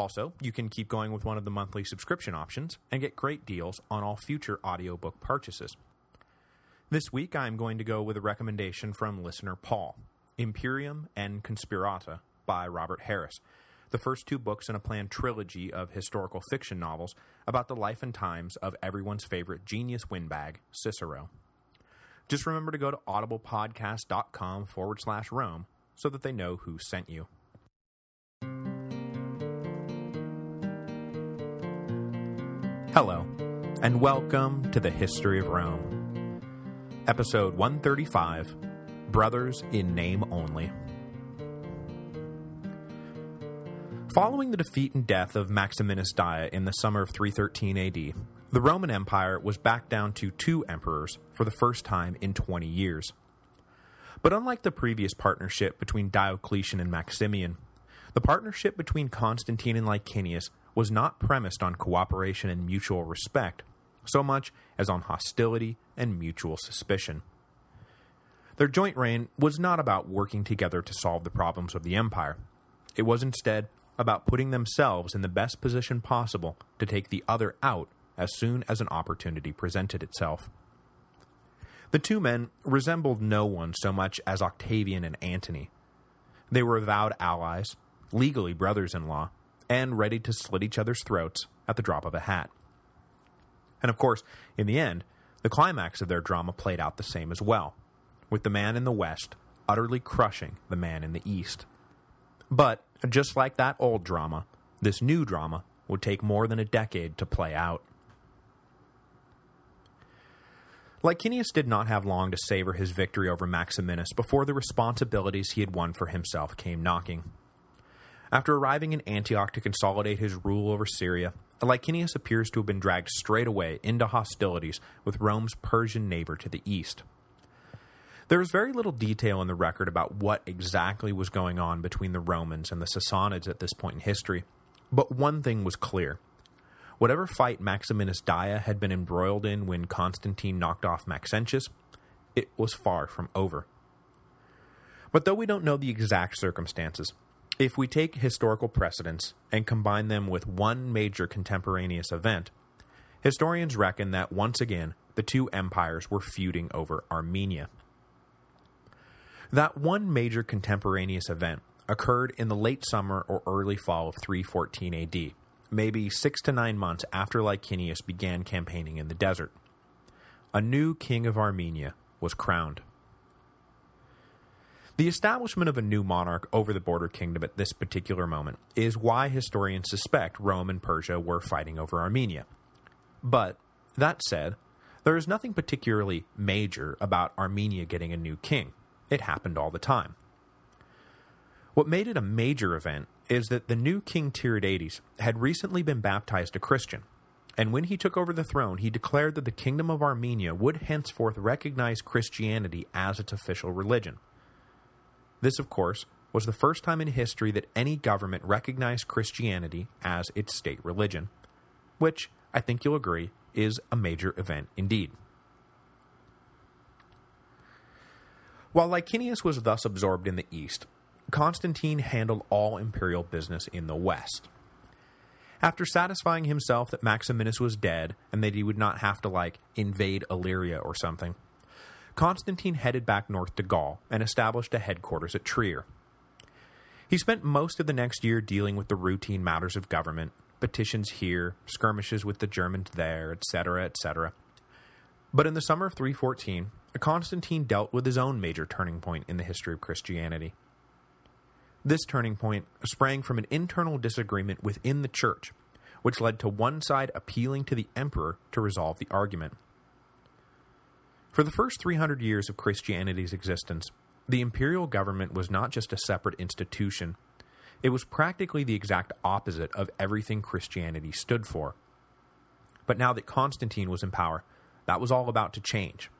Also, you can keep going with one of the monthly subscription options and get great deals on all future audiobook purchases. This week, I'm going to go with a recommendation from listener Paul, Imperium and Conspirata by Robert Harris, the first two books in a planned trilogy of historical fiction novels about the life and times of everyone's favorite genius windbag, Cicero. Just remember to go to audiblepodcast.com forward slash Rome so that they know who sent you. Hello, and welcome to the History of Rome. Episode 135, Brothers in Name Only. Following the defeat and death of Maximinus Daia in the summer of 313 AD, the Roman Empire was back down to two emperors for the first time in 20 years. But unlike the previous partnership between Diocletian and Maximian, the partnership between Constantine and Licinius was not premised on cooperation and mutual respect, so much as on hostility and mutual suspicion. Their joint reign was not about working together to solve the problems of the empire. It was instead about putting themselves in the best position possible to take the other out as soon as an opportunity presented itself. The two men resembled no one so much as Octavian and Antony. They were avowed allies, legally brothers-in-law, and ready to slit each other's throats at the drop of a hat. And of course, in the end, the climax of their drama played out the same as well, with the man in the West utterly crushing the man in the East. But, just like that old drama, this new drama would take more than a decade to play out. Licinius did not have long to savor his victory over Maximinus before the responsibilities he had won for himself came knocking. After arriving in Antioch to consolidate his rule over Syria, Licinius appears to have been dragged straight away into hostilities with Rome's Persian neighbor to the east. There is very little detail in the record about what exactly was going on between the Romans and the Sassanids at this point in history, but one thing was clear. Whatever fight Maximinus Daia had been embroiled in when Constantine knocked off Maxentius, it was far from over. But though we don't know the exact circumstances, if we take historical precedents and combine them with one major contemporaneous event, historians reckon that once again the two empires were feuding over Armenia. That one major contemporaneous event occurred in the late summer or early fall of 314 AD, maybe six to nine months after Licinius began campaigning in the desert. A new king of Armenia was crowned. The establishment of a new monarch over the border kingdom at this particular moment is why historians suspect Rome and Persia were fighting over Armenia. But, that said, there is nothing particularly major about Armenia getting a new king. It happened all the time. What made it a major event is that the new king Tiridates had recently been baptized a Christian, and when he took over the throne, he declared that the kingdom of Armenia would henceforth recognize Christianity as its official religion. This, of course, was the first time in history that any government recognized Christianity as its state religion, which, I think you'll agree, is a major event indeed. While Licinius was thus absorbed in the east, Constantine handled all imperial business in the west. After satisfying himself that Maximinus was dead and that he would not have to, like, invade Illyria or something, Constantine headed back north to Gaul and established a headquarters at Trier. He spent most of the next year dealing with the routine matters of government, petitions here, skirmishes with the Germans there, etc., etc. But in the summer of 314, Constantine dealt with his own major turning point in the history of Christianity. This turning point sprang from an internal disagreement within the church, which led to one side appealing to the emperor to resolve the argument. For the first 300 years of Christianity's existence, the imperial government was not just a separate institution, It was practically the exact opposite of everything Christianity stood for. But now that Constantine was in power, that was all about to change.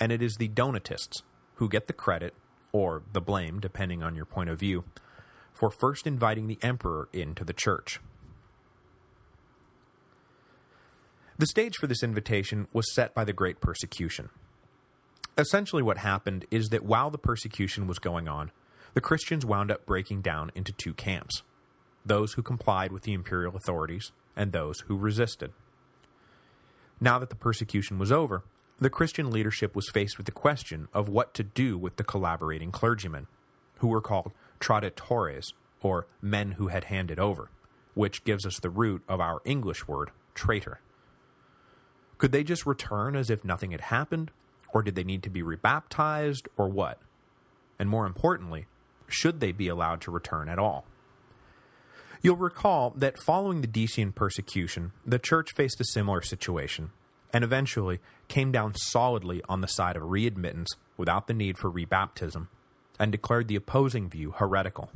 And it is the Donatists who get the credit, or the blame, depending on your point of view, for first inviting the emperor into the church. The stage for this invitation was set by the Great Persecution. Essentially what happened is that while the persecution was going on, the Christians wound up breaking down into two camps, those who complied with the imperial authorities and those who resisted. Now that the persecution was over, the Christian leadership was faced with the question of what to do with the collaborating clergymen, who were called traditores, or men who had handed over, which gives us the root of our English word, traitor. Could they just return as if nothing had happened, or did they need to be rebaptized, or what? And more importantly, should they be allowed to return at all? You'll recall that following the Decian persecution, the church faced a similar situation, and eventually came down solidly on the side of readmittance without the need for rebaptism, and declared the opposing view heretical.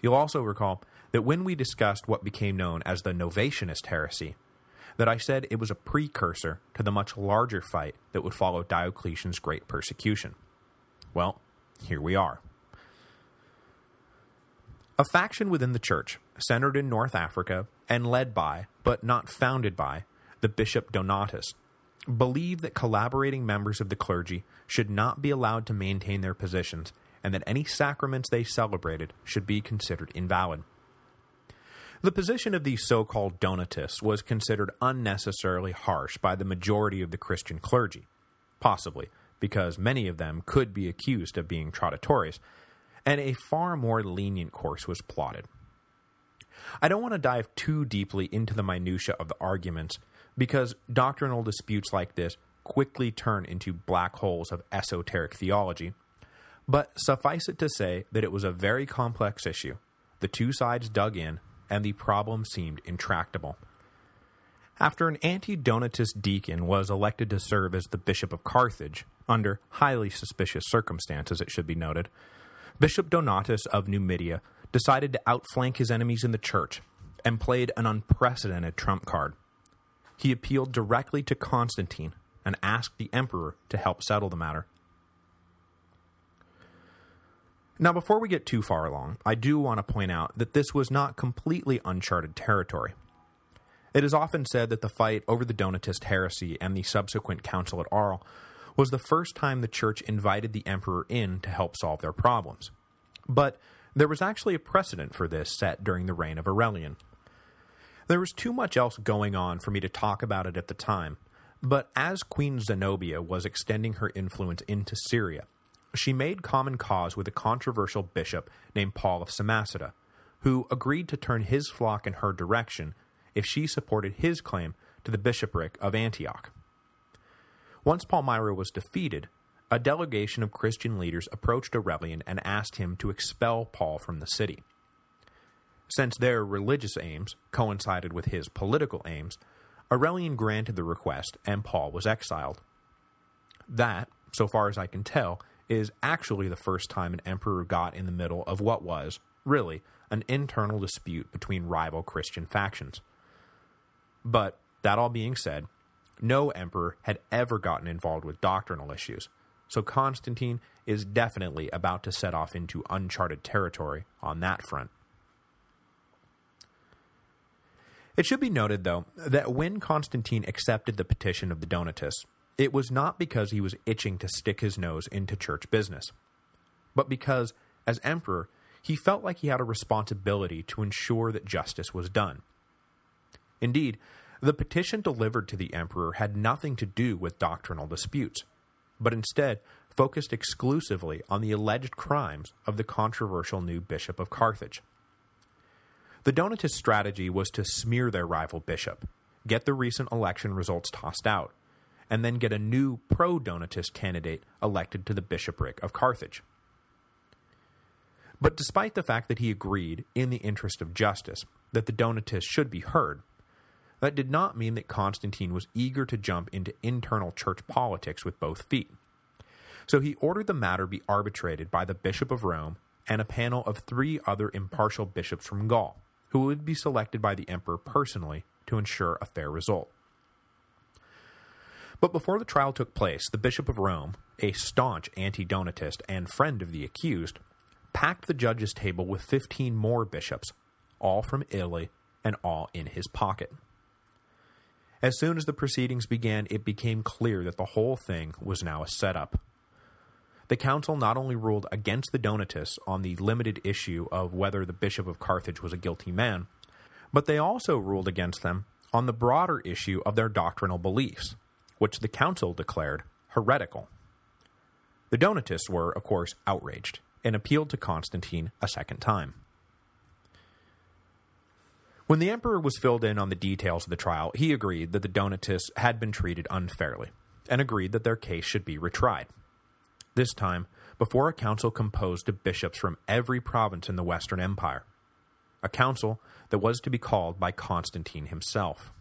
You'll also recall that when we discussed what became known as the Novatianist heresy, that I said it was a precursor to the much larger fight that would follow Diocletian's great persecution. Well, here we are. A faction within the church, centered in North Africa and led by, but not founded by, the Bishop Donatus, believed that collaborating members of the clergy should not be allowed to maintain their positions and that any sacraments they celebrated should be considered invalid. The position of these so-called Donatists was considered unnecessarily harsh by the majority of the Christian clergy, possibly because many of them could be accused of being traditores, and a far more lenient course was plotted. I don't want to dive too deeply into the minutiae of the arguments, because doctrinal disputes like this quickly turn into black holes of esoteric theology, but suffice it to say that it was a very complex issue. The two sides dug in, and the problem seemed intractable. After an anti-Donatist deacon was elected to serve as the Bishop of Carthage, under highly suspicious circumstances it should be noted, Bishop Donatus of Numidia decided to outflank his enemies in the church and played an unprecedented trump card. He appealed directly to Constantine and asked the emperor to help settle the matter. Now, before we get too far along, I do want to point out that this was not completely uncharted territory. It is often said that the fight over the Donatist heresy and the subsequent council at Arles was the first time the church invited the emperor in to help solve their problems. But there was actually a precedent for this set during the reign of Aurelian. There was too much else going on for me to talk about it at the time, but as Queen Zenobia was extending her influence into Syria, she made common cause with a controversial bishop named Paul of Samosata, who agreed to turn his flock in her direction if she supported his claim to the bishopric of Antioch. Once Palmyra was defeated, a delegation of Christian leaders approached Aurelian and asked him to expel Paul from the city. Since their religious aims coincided with his political aims, Aurelian granted the request and Paul was exiled. That, so far as I can tell, is actually the first time an emperor got in the middle of what was, really, an internal dispute between rival Christian factions. But, that all being said, no emperor had ever gotten involved with doctrinal issues, so Constantine is definitely about to set off into uncharted territory on that front. It should be noted, though, that when Constantine accepted the petition of the Donatists, it was not because he was itching to stick his nose into church business, but because, as emperor, he felt like he had a responsibility to ensure that justice was done. Indeed, the petition delivered to the emperor had nothing to do with doctrinal disputes, but instead focused exclusively on the alleged crimes of the controversial new bishop of Carthage. The Donatist strategy was to smear their rival bishop, get the recent election results tossed out, and then get a new pro-Donatist candidate elected to the bishopric of Carthage. But despite the fact that he agreed, in the interest of justice, that the Donatists should be heard, that did not mean that Constantine was eager to jump into internal church politics with both feet. So he ordered the matter be arbitrated by the Bishop of Rome and a panel of three other impartial bishops from Gaul, who would be selected by the emperor personally to ensure a fair result. But before the trial took place, the Bishop of Rome, a staunch anti-Donatist and friend of the accused, packed the judge's table with 15 more bishops, all from Italy and all in his pocket. As soon as the proceedings began, it became clear that the whole thing was now a setup. The council not only ruled against the Donatists on the limited issue of whether the Bishop of Carthage was a guilty man, but they also ruled against them on the broader issue of their doctrinal beliefs, which the council declared heretical. The Donatists were, of course, outraged, and appealed to Constantine a second time. When the emperor was filled in on the details of the trial, he agreed that the Donatists had been treated unfairly, and agreed that their case should be retried. This time, before a council composed of bishops from every province in the Western Empire, a council that was to be called by Constantine himself.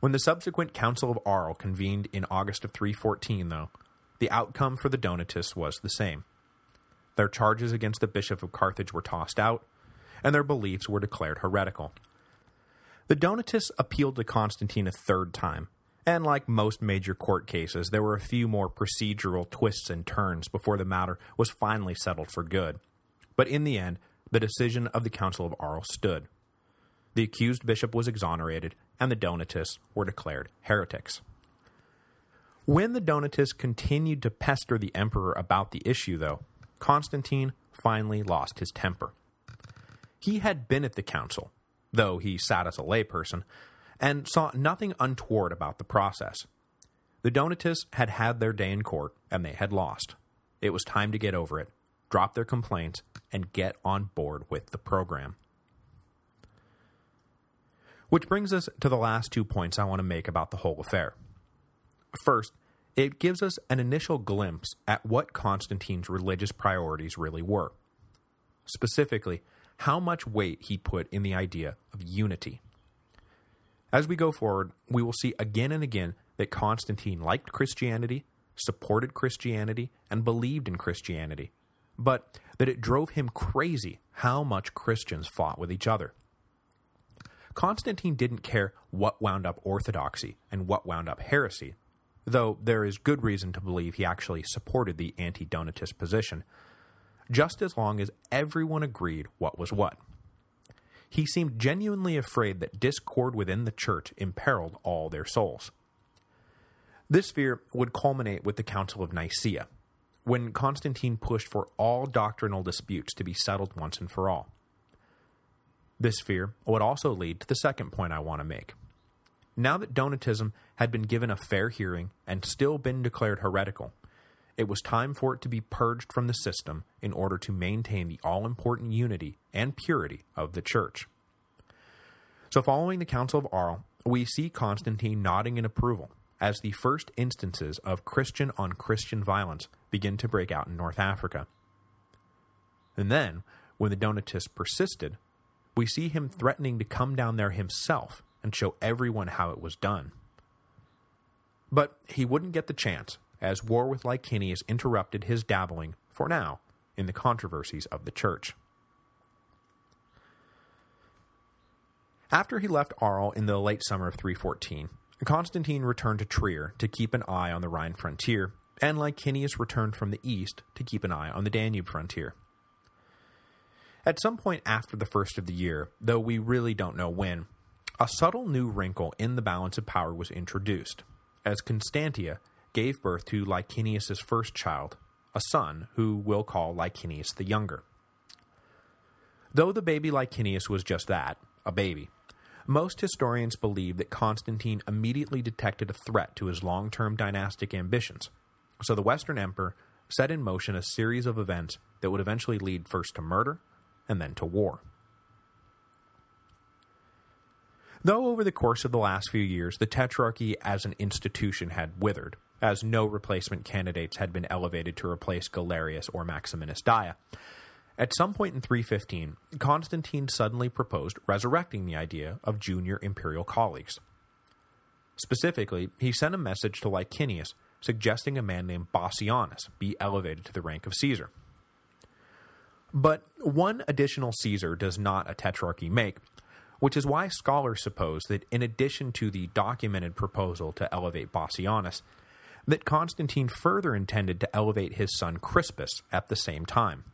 When the subsequent Council of Arles convened in August of 314, though, the outcome for the Donatists was the same. Their charges against the Bishop of Carthage were tossed out, and their beliefs were declared heretical. The Donatists appealed to Constantine a third time, and like most major court cases, there were a few more procedural twists and turns before the matter was finally settled for good. But in the end, the decision of the Council of Arles stood. The accused bishop was exonerated, and the Donatists were declared heretics. When the Donatists continued to pester the emperor about the issue, though, Constantine finally lost his temper. He had been at the council, though he sat as a layperson, and saw nothing untoward about the process. The Donatists had had their day in court, and they had lost. It was time to get over it, drop their complaints, and get on board with the program. Which brings us to the last two points I want to make about the whole affair. First, it gives us an initial glimpse at what Constantine's religious priorities really were. Specifically, how much weight he put in the idea of unity. As we go forward, we will see again and again that Constantine liked Christianity, supported Christianity, and believed in Christianity, but that it drove him crazy how much Christians fought with each other. Constantine didn't care what wound up orthodoxy and what wound up heresy, though there is good reason to believe he actually supported the anti-Donatist position, just as long as everyone agreed what was what. He seemed genuinely afraid that discord within the church imperiled all their souls. This fear would culminate with the Council of Nicaea, when Constantine pushed for all doctrinal disputes to be settled once and for all. This fear would also lead to the second point I want to make. Now that Donatism had been given a fair hearing and still been declared heretical, it was time for it to be purged from the system in order to maintain the all-important unity and purity of the Church. So following the Council of Arles, we see Constantine nodding in approval as the first instances of Christian-on-Christian violence begin to break out in North Africa. And then, when the Donatists persisted, we see him threatening to come down there himself and show everyone how it was done. But he wouldn't get the chance as war with Licinius interrupted his dabbling, for now, in the controversies of the church. After he left Arles in the late summer of 314, Constantine returned to Trier to keep an eye on the Rhine frontier, and Licinius returned from the east to keep an eye on the Danube frontier. At some point after the first of the year, though we really don't know when, a subtle new wrinkle in the balance of power was introduced, as Constantia gave birth to Licinius's first child, a son who we'll call Licinius the Younger. Though the baby Licinius was just that, a baby, most historians believe that Constantine immediately detected a threat to his long-term dynastic ambitions, so the Western Emperor set in motion a series of events that would eventually lead first to murder and then to war. Though over the course of the last few years the Tetrarchy as an institution had withered, as no replacement candidates had been elevated to replace Galerius or Maximinus Daia. At some point in 315, Constantine suddenly proposed resurrecting the idea of junior imperial colleagues. Specifically, he sent a message to Licinius suggesting a man named Bassianus be elevated to the rank of Caesar. But one additional Caesar does not a tetrarchy make, which is why scholars suppose that in addition to the documented proposal to elevate Bassianus, that Constantine further intended to elevate his son Crispus at the same time.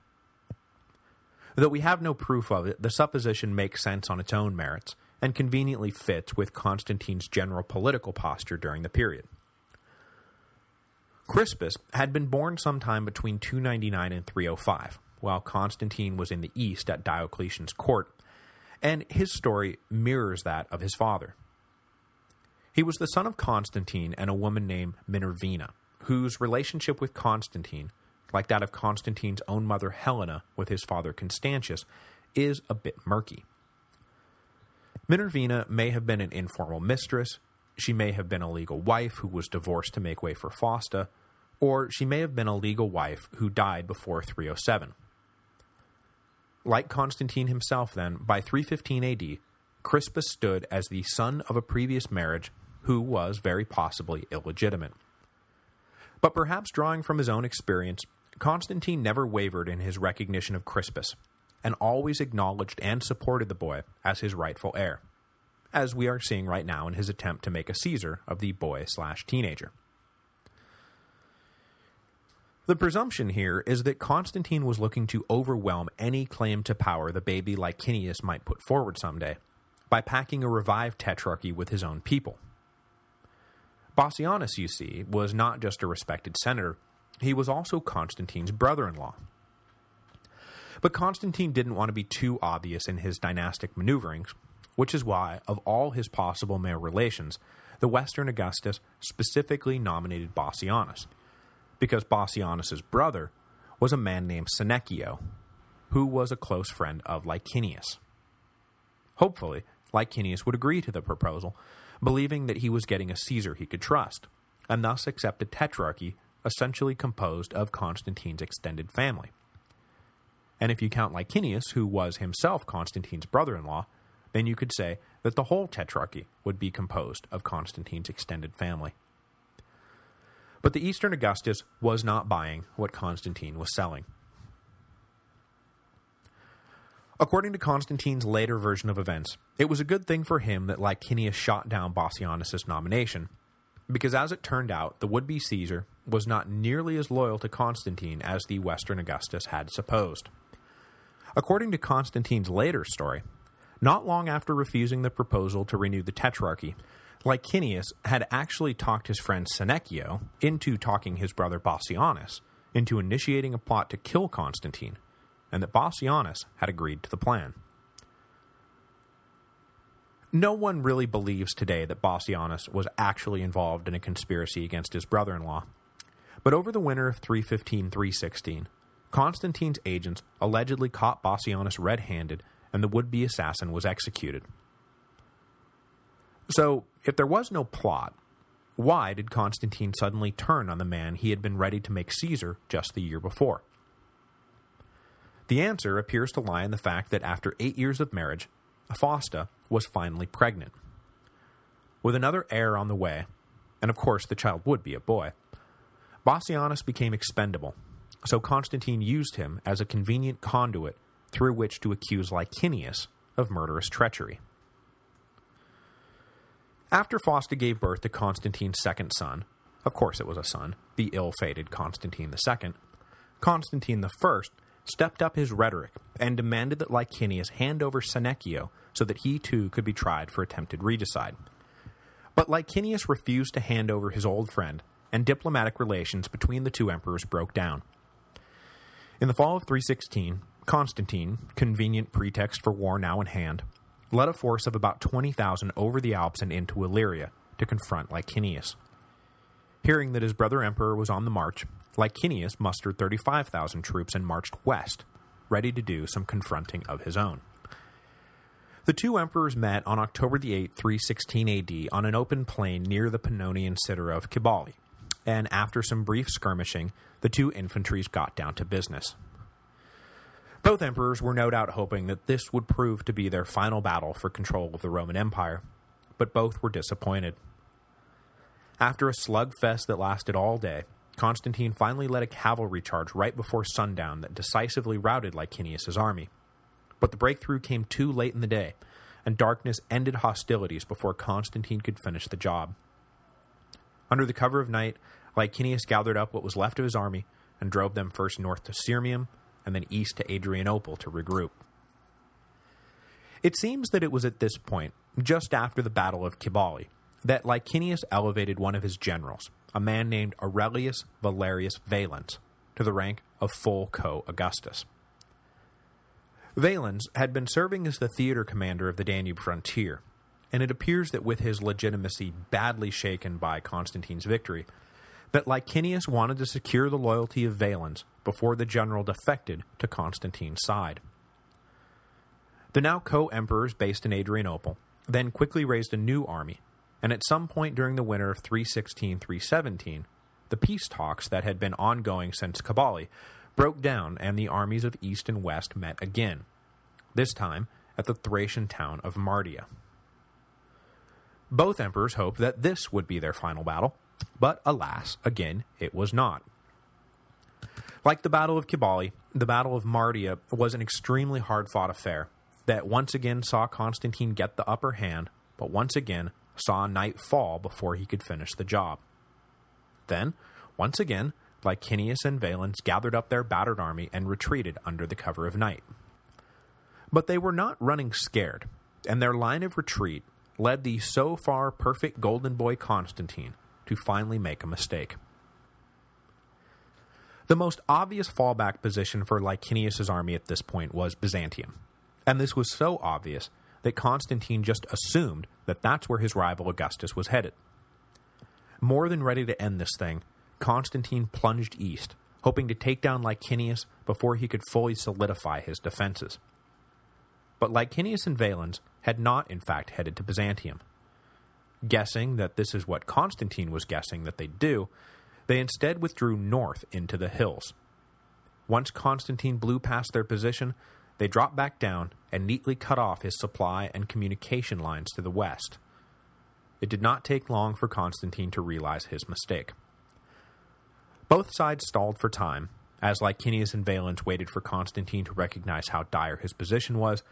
Though we have no proof of it, the supposition makes sense on its own merits, and conveniently fits with Constantine's general political posture during the period. Crispus had been born sometime between 299 and 305, while Constantine was in the east at Diocletian's court, and his story mirrors that of his father. He was the son of Constantine and a woman named Minervina, whose relationship with Constantine, like that of Constantine's own mother Helena with his father Constantius, is a bit murky. Minervina may have been an informal mistress, she may have been a legal wife who was divorced to make way for Fausta, or she may have been a legal wife who died before 307. Like Constantine himself then, by 315 AD, Crispus stood as the son of a previous marriage who was very possibly illegitimate. But perhaps drawing from his own experience, Constantine never wavered in his recognition of Crispus, and always acknowledged and supported the boy as his rightful heir, as we are seeing right now in his attempt to make a Caesar of the boy-slash-teenager. The presumption here is that Constantine was looking to overwhelm any claim to power the baby Licinius might put forward someday, by packing a revived tetrarchy with his own people. Bassianus, you see, was not just a respected senator, he was also Constantine's brother-in-law. But Constantine didn't want to be too obvious in his dynastic maneuverings, which is why, of all his possible male relations, the Western Augustus specifically nominated Bassianus, because Bassianus's brother was a man named Senecio, who was a close friend of Licinius. Hopefully, Licinius would agree to the proposal, believing that he was getting a Caesar he could trust, and thus accept a tetrarchy essentially composed of Constantine's extended family. And if you count Licinius, who was himself Constantine's brother-in-law, then you could say that the whole tetrarchy would be composed of Constantine's extended family. But the Eastern Augustus was not buying what Constantine was selling. According to Constantine's later version of events, it was a good thing for him that Licinius shot down Bassianus' nomination, because as it turned out, the would-be Caesar was not nearly as loyal to Constantine as the Western Augustus had supposed. According to Constantine's later story, not long after refusing the proposal to renew the Tetrarchy, Licinius had actually talked his friend Senecio into talking his brother Bassianus into initiating a plot to kill Constantine, and that Bassianus had agreed to the plan. No one really believes today that Bassianus was actually involved in a conspiracy against his brother-in-law, but over the winter of 315-316, Constantine's agents allegedly caught Bassianus red-handed and the would-be assassin was executed. So, if there was no plot, why did Constantine suddenly turn on the man he had been ready to make Caesar just the year before? The answer appears to lie in the fact that after eight years of marriage, Fausta was finally pregnant. With another heir on the way, and of course the child would be a boy, Bassianus became expendable, so Constantine used him as a convenient conduit through which to accuse Licinius of murderous treachery. After Fausta gave birth to Constantine's second son, of course it was a son, the ill-fated Constantine II, Constantine I stepped up his rhetoric and demanded that Licinius hand over Senecio so that he too could be tried for attempted regicide. But Licinius refused to hand over his old friend, and diplomatic relations between the two emperors broke down. In the fall of 316, Constantine, convenient pretext for war now in hand, led a force of about 20,000 over the Alps and into Illyria to confront Licinius. Hearing that his brother emperor was on the march, Licinius mustered 35,000 troops and marched west, ready to do some confronting of his own. The two emperors met on October 8, 316 AD on an open plain near the Pannonian citadel of Cibalae, and after some brief skirmishing, the two infantries got down to business. Both emperors were no doubt hoping that this would prove to be their final battle for control of the Roman Empire, but both were disappointed. After a slugfest that lasted all day, Constantine finally led a cavalry charge right before sundown that decisively routed Licinius's army. But the breakthrough came too late in the day, and darkness ended hostilities before Constantine could finish the job. Under the cover of night, Licinius gathered up what was left of his army and drove them first north to Sirmium and then east to Adrianople to regroup. It seems that it was at this point, just after the Battle of Cibalae, that Licinius elevated one of his generals, a man named Aurelius Valerius Valens, to the rank of full co-Augustus. Valens had been serving as the theater commander of the Danube frontier, and it appears that with his legitimacy badly shaken by Constantine's victory, that Licinius wanted to secure the loyalty of Valens before the general defected to Constantine's side. The now co-emperors based in Adrianople then quickly raised a new army, and at some point during the winter of 316-317, the peace talks that had been ongoing since Cibalae broke down and the armies of East and West met again, this time at the Thracian town of Mardia. Both emperors hoped that this would be their final battle, but alas, again, it was not. Like the Battle of Cibalae, the Battle of Mardia was an extremely hard-fought affair that once again saw Constantine get the upper hand, but once again saw night fall before he could finish the job. Then, once again, Licinius and Valens gathered up their battered army and retreated under the cover of night. But they were not running scared, and their line of retreat led the so far perfect golden boy Constantine to finally make a mistake. The most obvious fallback position for Licinius's army at this point was Byzantium, and this was so obvious that Constantine just assumed that that's where his rival Augustus was headed. More than ready to end this thing, Constantine plunged east, hoping to take down Licinius before he could fully solidify his defenses. But Licinius and Valens had not in fact headed to Byzantium. Guessing that this is what Constantine was guessing that they'd do, they instead withdrew north into the hills. Once Constantine blew past their position, they dropped back down and neatly cut off his supply and communication lines to the west. It did not take long for Constantine to realize his mistake. Both sides stalled for time, as Licinius and Valens waited for Constantine to recognize how dire his position was,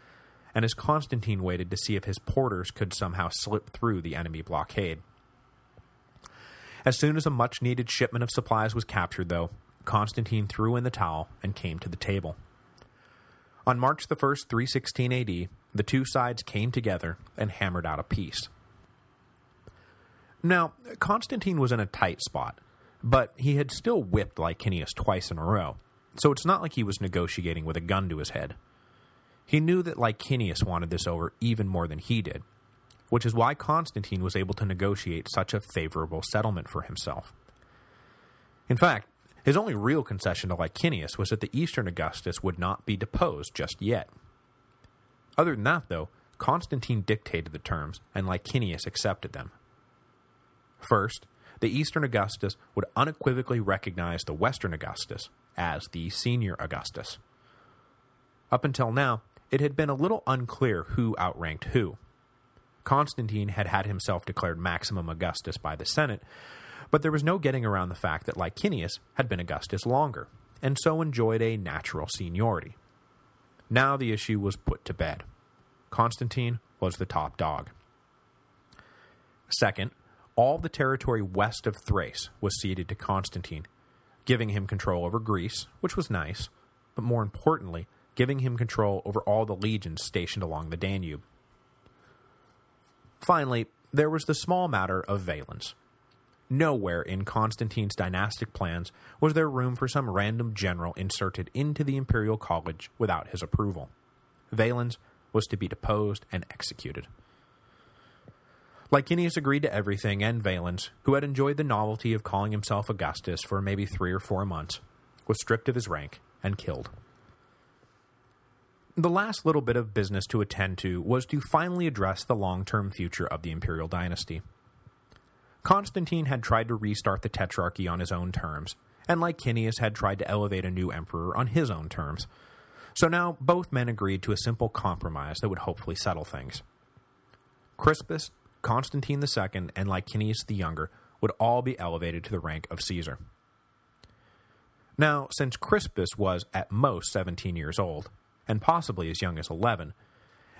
and as Constantine waited to see if his porters could somehow slip through the enemy blockade. As soon as a much-needed shipment of supplies was captured, though, Constantine threw in the towel and came to the table. On March 1, 316 AD, the two sides came together and hammered out a peace. Now, Constantine was in a tight spot, but he had still whipped Licinius twice in a row, so it's not like he was negotiating with a gun to his head. He knew that Licinius wanted this over even more than he did, which is why Constantine was able to negotiate such a favorable settlement for himself. In fact, his only real concession to Licinius was that the Eastern Augustus would not be deposed just yet. Other than that, though, Constantine dictated the terms, and Licinius accepted them. First, the Eastern Augustus would unequivocally recognize the Western Augustus as the senior Augustus. Up until now, it had been a little unclear who outranked who. Constantine had had himself declared Maximum Augustus by the Senate, but there was no getting around the fact that Licinius had been Augustus longer, and so enjoyed a natural seniority. Now the issue was put to bed. Constantine was the top dog. Second, all the territory west of Thrace was ceded to Constantine, giving him control over Greece, which was nice, but more importantly, giving him control over all the legions stationed along the Danube. Finally, there was the small matter of Valens. Nowhere in Constantine's dynastic plans was there room for some random general inserted into the imperial college without his approval. Valens was to be deposed and executed. Licinius agreed to everything, and Valens, who had enjoyed the novelty of calling himself Augustus for maybe three or four months, was stripped of his rank and killed. The last little bit of business to attend to was to finally address the long-term future of the imperial dynasty. Constantine had tried to restart the Tetrarchy on his own terms, and Licinius had tried to elevate a new emperor on his own terms. So now both men agreed to a simple compromise that would hopefully settle things. Crispus, Constantine II, and Licinius the Younger would all be elevated to the rank of Caesar. Now, since Crispus was at most 17 years old, and possibly as young as 11,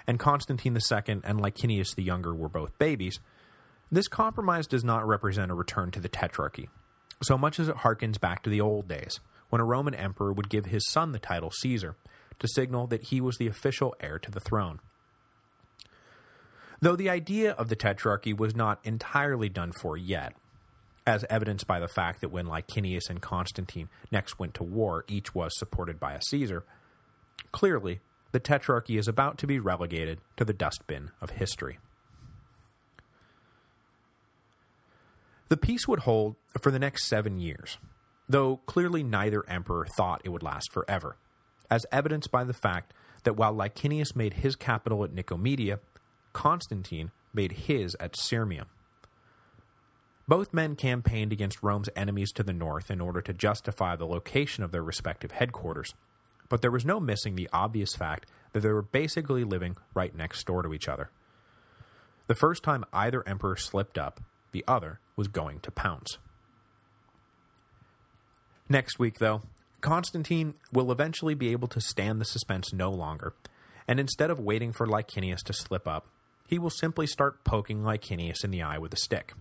and Constantine II and Licinius the Younger were both babies, this compromise does not represent a return to the Tetrarchy, so much as it harkens back to the old days, when a Roman emperor would give his son the title Caesar, to signal that he was the official heir to the throne. Though the idea of the Tetrarchy was not entirely done for yet, as evidenced by the fact that when Licinius and Constantine next went to war, each was supported by a Caesar, clearly the Tetrarchy is about to be relegated to the dustbin of history. The peace would hold for the next seven years, though clearly neither emperor thought it would last forever, as evidenced by the fact that while Licinius made his capital at Nicomedia, Constantine made his at Sirmium. Both men campaigned against Rome's enemies to the north in order to justify the location of their respective headquarters, but there was no missing the obvious fact that they were basically living right next door to each other. The first time either emperor slipped up, the other was going to pounce. Next week, though, Constantine will eventually be able to stand the suspense no longer, and instead of waiting for Licinius to slip up, he will simply start poking Licinius in the eye with a stick.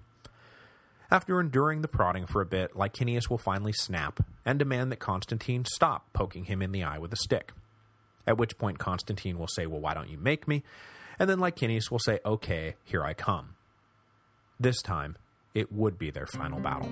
After enduring the prodding for a bit, Licinius will finally snap and demand that Constantine stop poking him in the eye with a stick. At which point Constantine will say, well, why don't you make me? And then Licinius will say, okay, here I come. This time, it would be their final battle.